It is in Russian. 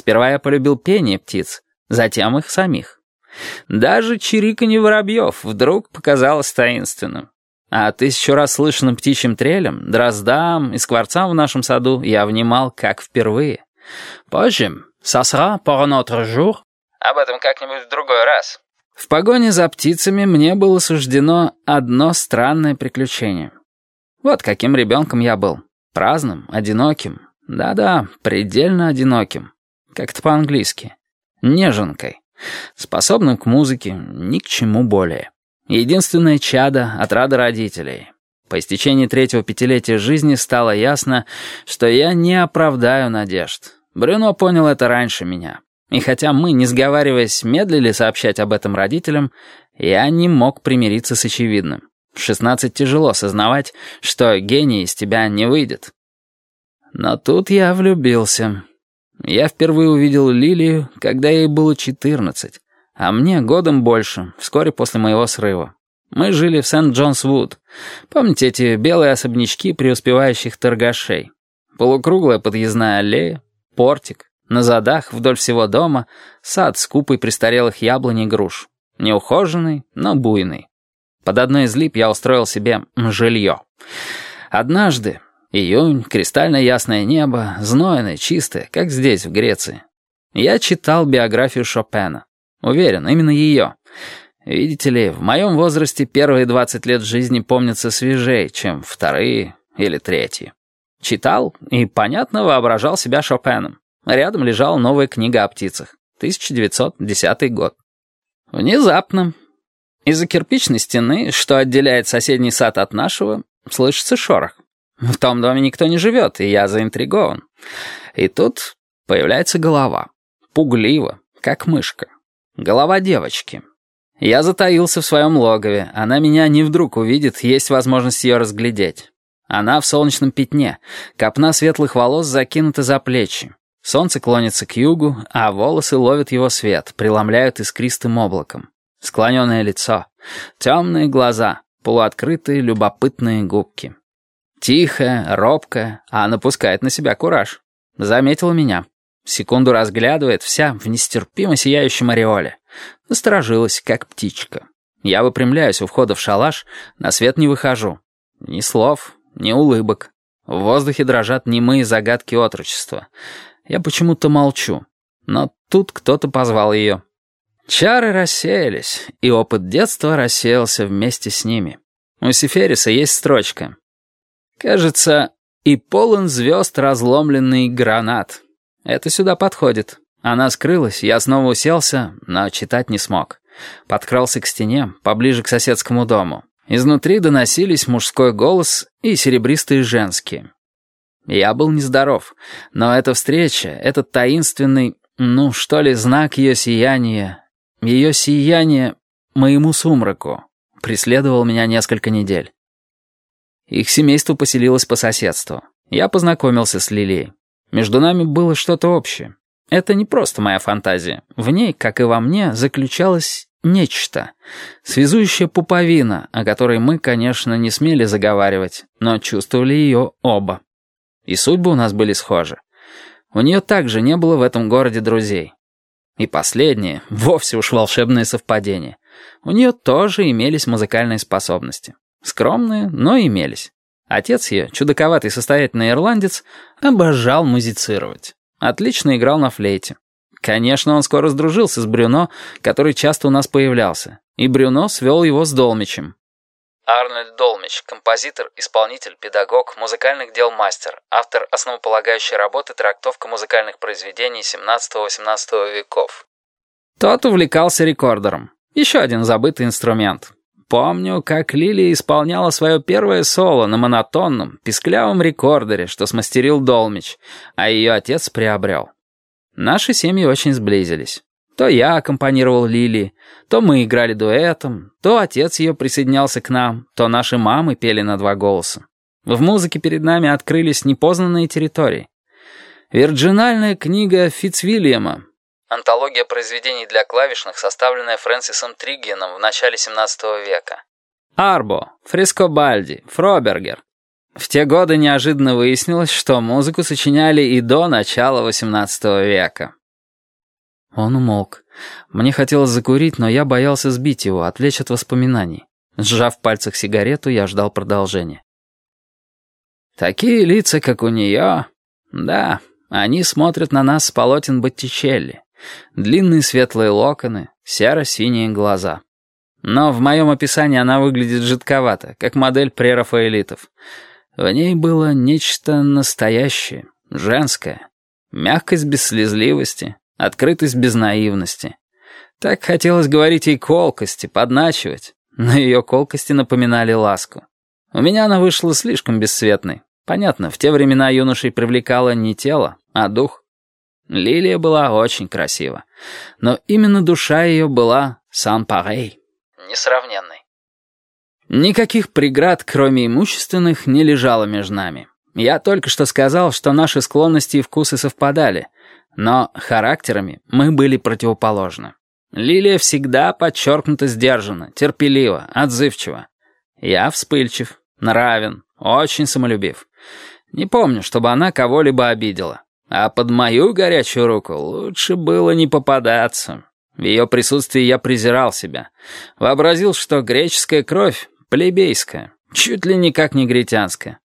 Сперва я полюбил пение птиц, затем их самих. Даже чириканье воробьев вдруг показалось таинственным. А тысячу раз слышанным птичьим трелем, дроздам и скворцам в нашем саду я внимал как впервые. Позже, «Ça sera pour un autre jour», об этом как-нибудь в другой раз. В погоне за птицами мне было суждено одно странное приключение. Вот каким ребенком я был. Праздным, одиноким. Да-да, предельно одиноким. Как-то по-английски. Неженкой. Способным к музыке, ни к чему более. Единственное чадо от рада родителей. По истечении третьего пятилетия жизни стало ясно, что я не оправдаю надежд. Брюно понял это раньше меня. И хотя мы, не сговариваясь, медлили сообщать об этом родителям, я не мог примириться с очевидным. В шестнадцать тяжело сознавать, что гений из тебя не выйдет. Но тут я влюбился. Я впервые увидел Лилию, когда ей было четырнадцать, а мне годом больше, вскоре после моего срыва. Мы жили в Сент-Джонс-Вуд. Помните эти белые особнячки преуспевающих торгашей? Полукруглая подъездная аллея, портик, на задах вдоль всего дома сад с купой престарелых яблонь и груш. Неухоженный, но буйный. Под одной из лип я устроил себе жилье. Однажды, Июнь, кристально ясное небо, знойное, чистое, как здесь, в Греции. Я читал биографию Шопена. Уверен, именно ее. Видите ли, в моем возрасте первые 20 лет жизни помнятся свежее, чем вторые или третьи. Читал и, понятно, воображал себя Шопеном. Рядом лежала новая книга о птицах. 1910 год. Внезапно. Из-за кирпичной стены, что отделяет соседний сад от нашего, слышится шорох. В том доме никто не живет, и я заинтригован. И тут появляется голова. Пугливо, как мышка. Голова девочки. Я затаился в своем логове. Она меня не вдруг увидит, есть возможность ее разглядеть. Она в солнечном пятне. Копна светлых волос закинута за плечи. Солнце клонится к югу, а волосы ловят его свет, преломляют искристым облаком. Склоненное лицо, темные глаза, полуоткрытые любопытные губки. Тихая, робкая, а напускает на себя кураж. Заметила меня. Секунду разглядывает, вся в нестерпимо сияющем ореоле. Насторожилась, как птичка. Я выпрямляюсь у входа в шалаш, на свет не выхожу. Ни слов, ни улыбок. В воздухе дрожат немые загадки отрочества. Я почему-то молчу. Но тут кто-то позвал ее. Чары рассеялись, и опыт детства рассеялся вместе с ними. У Сефериса есть строчка Кажется, и полон звезд разломленный гранат. Это сюда подходит. Она скрылась, я снова уселся, но читать не смог. Подкрался к стене, поближе к соседскому дому. Изнутри доносились мужской голос и серебристые женские. Я был нездоров, но эта встреча, этот таинственный, ну что ли, знак ее сияния, ее сияние моему сумраку, преследовал меня несколько недель. Их семейство поселилось по соседству. Я познакомился с Лилией. Между нами было что-то общее. Это не просто моя фантазия. В ней, как и во мне, заключалось нечто. Связующая пуповина, о которой мы, конечно, не смели заговаривать, но чувствовали ее оба. И судьбы у нас были схожи. У нее также не было в этом городе друзей. И последнее, вовсе уж волшебное совпадение. У нее тоже имелись музыкальные способности. Скромные, но имелись. Отец ее, чудаковатый состоятельный ирландец, обожал музицировать. Отлично играл на флейте. Конечно, он скоро сдружился с Брюно, который часто у нас появлялся, и Брюно свел его с Долмичем. Арнольд Долмич, композитор, исполнитель, педагог, музыкальных дел мастер, автор основополагающей работы «Трактовка музыкальных произведений XVII-XVIII веков». Тот увлекался рекордером. Еще один забытый инструмент. Помню, как Лилия исполняла свое первое соло на монотонном, писклявом рекордере, что смастерил Долмич, а ее отец приобрел. Наши семьи очень сблизились. То я аккомпанировал Лилии, то мы играли дуэтом, то отец ее присоединялся к нам, то наши мамы пели на два голоса. В музыке перед нами открылись непознанные территории. Вирджинальная книга Фицвильяма Антология произведений для клавишных, составленная Фрэнсисом Триггином в начале 17 века. Арбо, Фрискобальди, Фробергер. В те годы неожиданно выяснилось, что музыку сочиняли и до начала 18 века. Он умолк. Мне хотелось закурить, но я боялся сбить его, отвлечь от воспоминаний. Сжав в пальцах сигарету, я ждал продолжения. «Такие лица, как у нее...» «Да, они смотрят на нас с полотен Боттичелли. Длинные светлые локоны, серо-синие глаза. Но в моем описании она выглядит жидковато, как модель прерафаэлитов. В ней было нечто настоящее, женское. Мягкость без слезливости, открытость без наивности. Так хотелось говорить ей колкости, подначивать, но ее колкости напоминали ласку. У меня она вышла слишком бесцветной. Понятно, в те времена юношей привлекало не тело, а дух. Лилия была очень красива, но именно душа ее была сан-парей, несравненной. Никаких преград, кроме имущественных, не лежало между нами. Я только что сказал, что наши склонности и вкусы совпадали, но характерами мы были противоположны. Лилия всегда подчеркнуто сдержана, терпелива, отзывчива. Я вспыльчив, нравен, очень самолюбив. Не помню, чтобы она кого-либо обидела. А под мою горячую руку лучше было не попадаться. В ее присутствии я презирал себя. Вообразил, что греческая кровь плебейская, чуть ли не как негритянская.